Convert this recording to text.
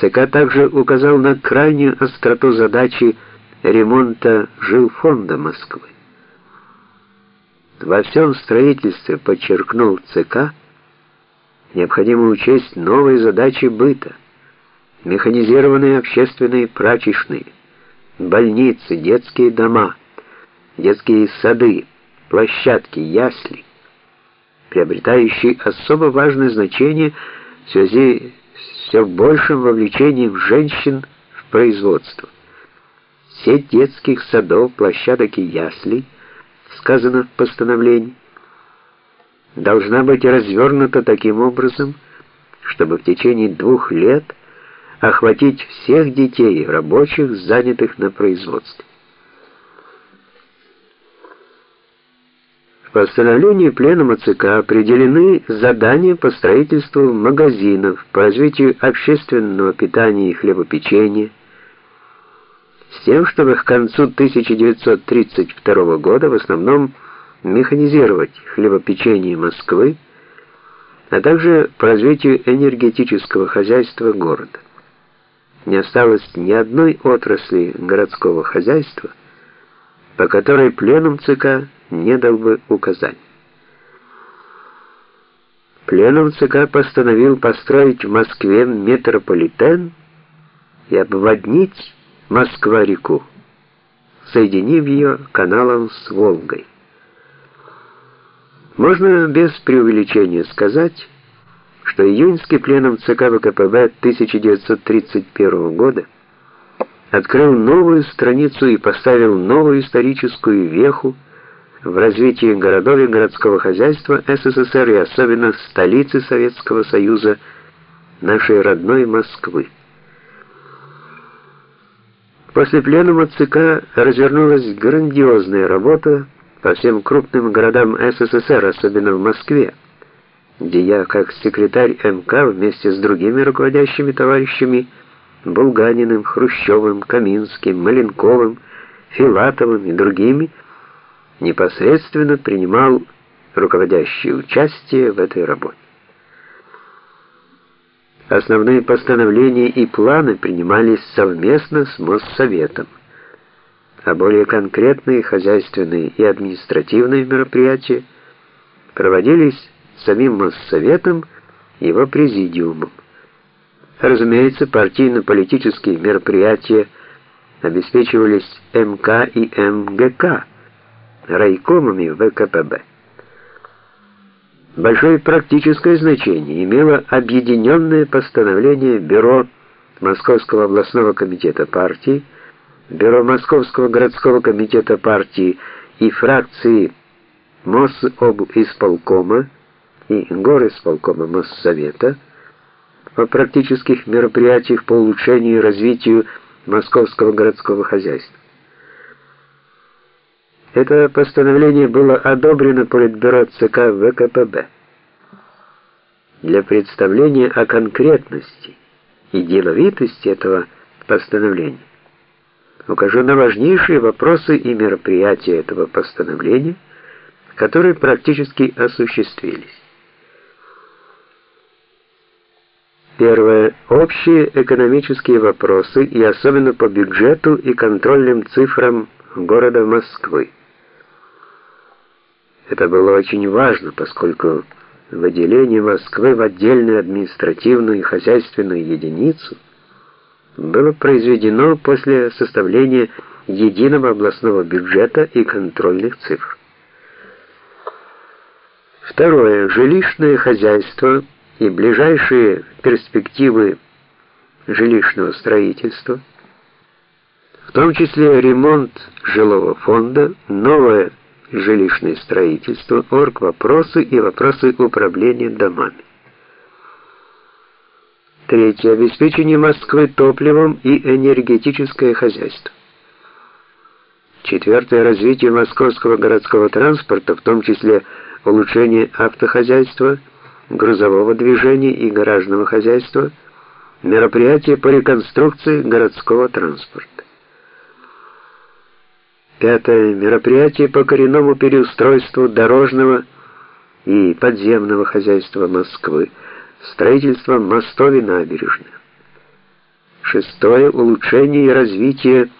ЦК также указал на крайнюю остроту задачи ремонта жилфонда Москвы. Во всем строительстве, подчеркнул ЦК, необходимо учесть новые задачи быта, механизированные общественные прачечные, больницы, детские дома, детские сады, площадки, ясли, приобретающие особо важное значение в связи с все большим вовлечением женщин в производство. Сеть детских садов, площадок и яслей, сказано в постановлении, должна быть развернута таким образом, чтобы в течение двух лет охватить всех детей, рабочих, занятых на производстве. Постановлении Пленума ЦК определены задания по строительству магазинов, по развитию общественного питания и хлебопечения, с тем, чтобы к концу 1932 года в основном механизировать хлебопечение Москвы, а также по развитию энергетического хозяйства города. Не осталось ни одной отрасли городского хозяйства, по которой пленум ЦК не дал бы указаний. Пленум ЦК постановил построить в Москве метрополитен и обводнить Москва-реку, соединив ее каналом с Волгой. Можно без преувеличения сказать, что июньский пленум ЦК ВКПБ 1931 года открыл новую страницу и поставил новую историческую веху в развитии городов и городского хозяйства СССР и особенно столицы Советского Союза, нашей родной Москвы. После пленума ЦК развернулась грандиозная работа по всем крупным городам СССР, особенно в Москве, где я, как секретарь МК, вместе с другими руководящими товарищами Булганиным, Хрущевым, Каминским, Маленковым, Филатовым и другими, непосредственно принимал руководящее участие в этой работе. Основные постановления и планы принимались совместно с Моссоветом, а более конкретные хозяйственные и административные мероприятия проводились самим Моссоветом и его президиумом. Разумеется, партийно-политические мероприятия обеспечивались МК и МГК, райкомами ВКПБ. Большое практическое значение имело объединенное постановление Бюро Московского областного комитета партии, Бюро Московского городского комитета партии и фракции Мособисполкома и Горисполкома Моссовета о практических мероприятиях по улучшению и развитию московского городского хозяйства. Это постановление было одобрено Политбюро ЦК ВКПБ. Для представления о конкретности и деловитости этого постановления укажу на важнейшие вопросы и мероприятия этого постановления, которые практически осуществились. Первое. Общие экономические вопросы и особенно по бюджету и контрольным цифрам города Москвы. Это было очень важно, поскольку выделение Москвы в отдельную административную и хозяйственную единицу было произведено после составления единого областного бюджета и контрольных цифр. Второе. Жилищное хозяйство и ближайшие перспективы жилищного строительства, в том числе ремонт жилого фонда, новое жилищное строительство, оргвопросы и вопросы управления домами. Третье. Обеспечение Москвы топливом и энергетическое хозяйство. Четвертое. Развитие московского городского транспорта, в том числе улучшение автохозяйства, грузового движения и гаражного хозяйства, мероприятия по реконструкции городского транспорта. Пятое. Мероприятие по коренному переустройству дорожного и подземного хозяйства Москвы, строительство мостов и набережных. Шестое улучшение и развитие